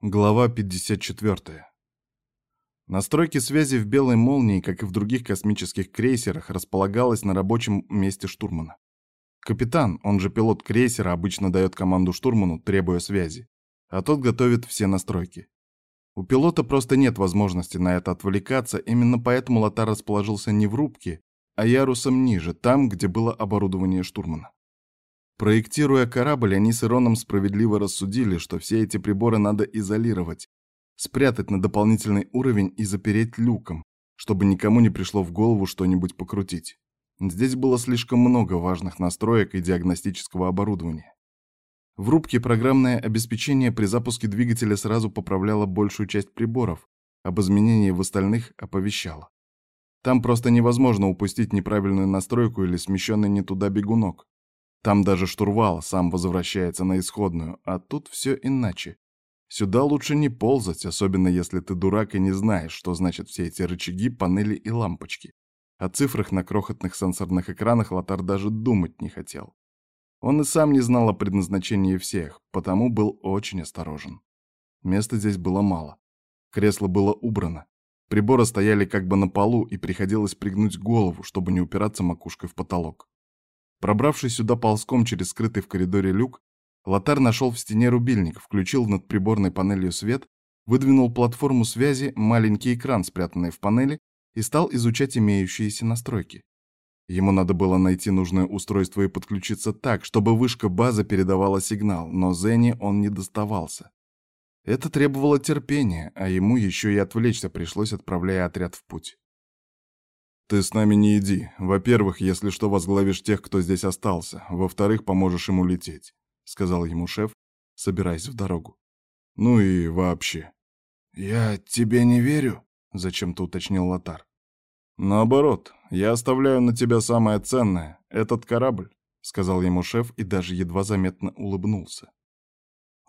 Глава 54. Настройки связи в «Белой молнии», как и в других космических крейсерах, располагалась на рабочем месте штурмана. Капитан, он же пилот крейсера, обычно дает команду штурману, требуя связи, а тот готовит все настройки. У пилота просто нет возможности на это отвлекаться, именно поэтому Лотар расположился не в рубке, а ярусом ниже, там, где было оборудование штурмана. Проектируя корабль, они с Ироном справедливо рассудили, что все эти приборы надо изолировать, спрятать на дополнительный уровень и запереть люком, чтобы никому не пришло в голову что-нибудь покрутить. Здесь было слишком много важных настроек и диагностического оборудования. В рубке программное обеспечение при запуске двигателя сразу поправляло большую часть приборов, об изменении в остальных оповещало. Там просто невозможно упустить неправильную настройку или смещенный не туда бегунок. Там даже штурвал сам возвращается на исходную, а тут все иначе. Сюда лучше не ползать, особенно если ты дурак и не знаешь, что значат все эти рычаги, панели и лампочки. О цифрах на крохотных сенсорных экранах Лотар даже думать не хотел. Он и сам не знал о предназначении всех, потому был очень осторожен. Места здесь было мало. Кресло было убрано. Приборы стояли как бы на полу, и приходилось пригнуть голову, чтобы не упираться макушкой в потолок. Пробравшись сюда ползком через скрытый в коридоре люк, Лотар нашел в стене рубильник, включил над приборной панелью свет, выдвинул платформу связи, маленький экран, спрятанный в панели, и стал изучать имеющиеся настройки. Ему надо было найти нужное устройство и подключиться так, чтобы вышка базы передавала сигнал, но Зене он не доставался. Это требовало терпения, а ему еще и отвлечься пришлось, отправляя отряд в путь. «Ты с нами не иди. Во-первых, если что, возглавишь тех, кто здесь остался. Во-вторых, поможешь ему лететь», — сказал ему шеф, собираясь в дорогу. «Ну и вообще». «Я тебе не верю», — зачем-то уточнил Лотар. «Наоборот, я оставляю на тебя самое ценное — этот корабль», — сказал ему шеф и даже едва заметно улыбнулся.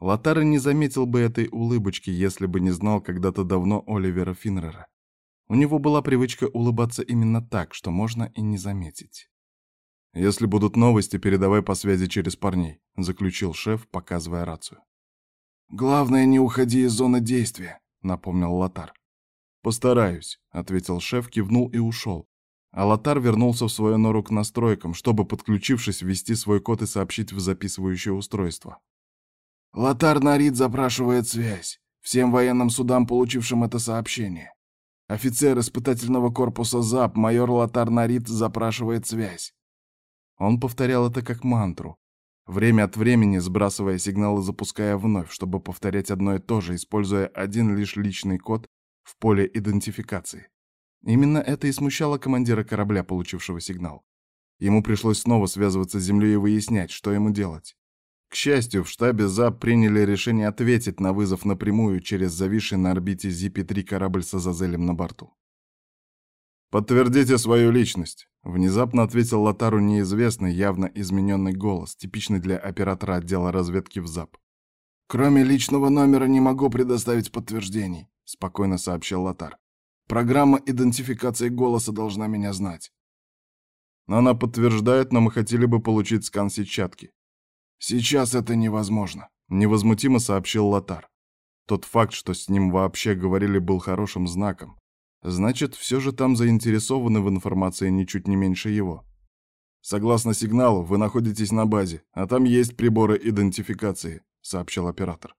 Лотар не заметил бы этой улыбочки, если бы не знал когда-то давно Оливера Финнера. У него была привычка улыбаться именно так, что можно и не заметить. «Если будут новости, передавай по связи через парней», — заключил шеф, показывая рацию. «Главное, не уходи из зоны действия», — напомнил Лотар. «Постараюсь», — ответил шеф, кивнул и ушел. А Лотар вернулся в свою нору к настройкам, чтобы, подключившись, ввести свой код и сообщить в записывающее устройство. «Лотар Нарид запрашивает связь. Всем военным судам, получившим это сообщение. Офицер испытательного корпуса ЗАП, майор Лотар Нарит, запрашивает связь. Он повторял это как мантру, время от времени сбрасывая сигналы, запуская вновь, чтобы повторять одно и то же, используя один лишь личный код в поле идентификации. Именно это и смущало командира корабля, получившего сигнал. Ему пришлось снова связываться с землей и выяснять, что ему делать. К счастью, в штабе ЗАП приняли решение ответить на вызов напрямую через зависший на орбите Зипи-3 корабль с Азазелем на борту. «Подтвердите свою личность», — внезапно ответил Лотару неизвестный, явно измененный голос, типичный для оператора отдела разведки в ЗАП. «Кроме личного номера не могу предоставить подтверждений», — спокойно сообщил Лотар. «Программа идентификации голоса должна меня знать». Она подтверждает, но мы хотели бы получить скан сетчатки. «Сейчас это невозможно», — невозмутимо сообщил Лотар. Тот факт, что с ним вообще говорили, был хорошим знаком. Значит, все же там заинтересованы в информации ничуть не меньше его. «Согласно сигналу, вы находитесь на базе, а там есть приборы идентификации», — сообщил оператор.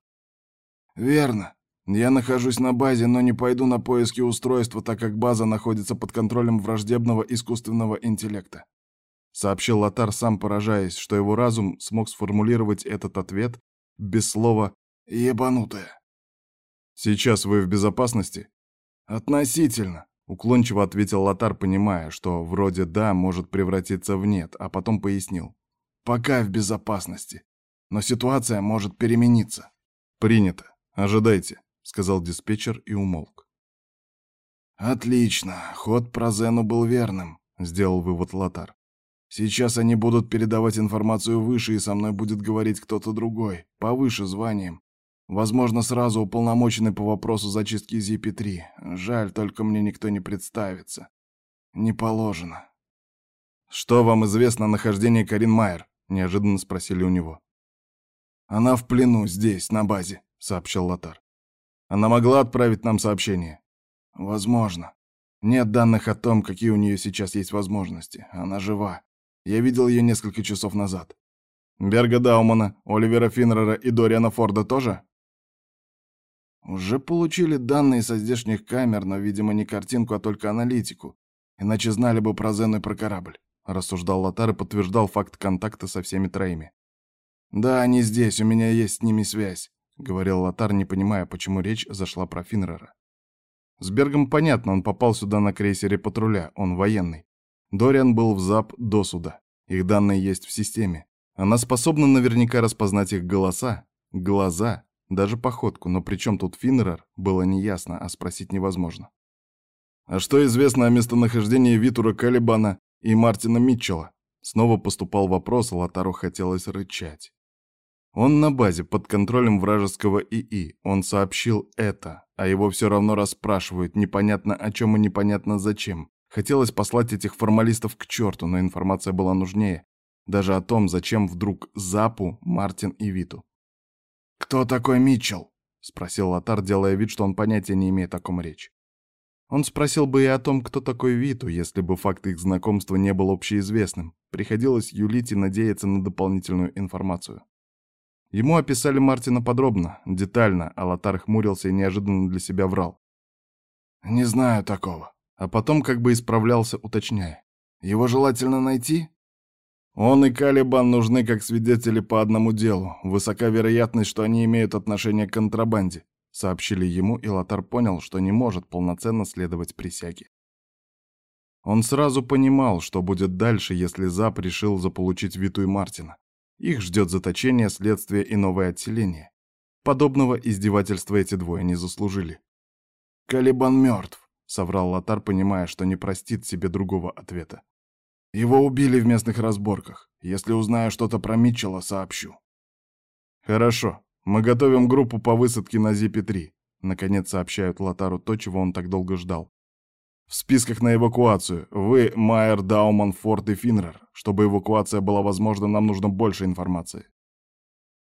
«Верно. Я нахожусь на базе, но не пойду на поиски устройства, так как база находится под контролем враждебного искусственного интеллекта. — сообщил Лотар, сам поражаясь, что его разум смог сформулировать этот ответ без слова «ебанутая». «Сейчас вы в безопасности?» «Относительно», — уклончиво ответил Лотар, понимая, что вроде «да» может превратиться в «нет», а потом пояснил. «Пока в безопасности, но ситуация может перемениться». «Принято. Ожидайте», — сказал диспетчер и умолк. «Отлично. Ход про Зену был верным», — сделал вывод Лотар. Сейчас они будут передавать информацию выше, и со мной будет говорить кто-то другой, повыше званием. Возможно, сразу уполномоченный по вопросу зачистки ZP-3. Жаль, только мне никто не представится. Не положено. «Что вам известно о нахождении Карин Майер?» — неожиданно спросили у него. «Она в плену здесь, на базе», — сообщил Лотар. Она могла отправить нам сообщение? Возможно. Нет данных о том, какие у нее сейчас есть возможности. Она жива. Я видел ее несколько часов назад. Берга Даумана, Оливера Финнера и Дориана Форда тоже? Уже получили данные со здешних камер, но, видимо, не картинку, а только аналитику. Иначе знали бы про Зену и про корабль. Рассуждал Лотар и подтверждал факт контакта со всеми троими. «Да, они здесь, у меня есть с ними связь», — говорил Лотар, не понимая, почему речь зашла про Финнера. С Бергом понятно, он попал сюда на крейсере патруля, он военный. Дориан был в ЗАП до суда. Их данные есть в системе. Она способна наверняка распознать их голоса, глаза, даже походку, но при чем тут Финнерер, было неясно, а спросить невозможно. А что известно о местонахождении Витура Калибана и Мартина Митчелла? Снова поступал вопрос, Лотару хотелось рычать. Он на базе, под контролем вражеского ИИ. Он сообщил это, а его все равно расспрашивают, непонятно о чем и непонятно зачем. Хотелось послать этих формалистов к черту, но информация была нужнее. Даже о том, зачем вдруг Запу, Мартин и Виту. «Кто такой Митчелл?» — спросил Лотар, делая вид, что он понятия не имеет о ком речь. Он спросил бы и о том, кто такой Виту, если бы факт их знакомства не был общеизвестным. Приходилось юлить и надеяться на дополнительную информацию. Ему описали Мартина подробно, детально, а Лотар хмурился и неожиданно для себя врал. «Не знаю такого». А потом как бы исправлялся, уточняя. «Его желательно найти?» Он и Калибан нужны как свидетели по одному делу. Высока вероятность, что они имеют отношение к контрабанде, сообщили ему, и Лотар понял, что не может полноценно следовать присяге. Он сразу понимал, что будет дальше, если Зап решил заполучить Виту и Мартина. Их ждет заточение, следствие и новое отселение. Подобного издевательства эти двое не заслужили. «Калибан мертв», — соврал Лотар, понимая, что не простит себе другого ответа. «Его убили в местных разборках. Если узнаю что-то про Митчелла, сообщу». «Хорошо. Мы готовим группу по высадке на Зипе-3», — наконец сообщают Лотару то, чего он так долго ждал. В списках на эвакуацию вы, Майер, Дауман, Форд и Финнер. Чтобы эвакуация была возможна, нам нужно больше информации.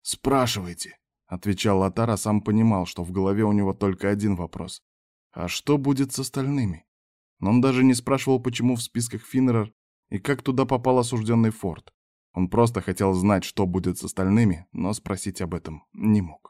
«Спрашивайте», — отвечал Лотар, а сам понимал, что в голове у него только один вопрос. А что будет с остальными? Он даже не спрашивал, почему в списках Финнерер и как туда попал осужденный Форд. Он просто хотел знать, что будет с остальными, но спросить об этом не мог.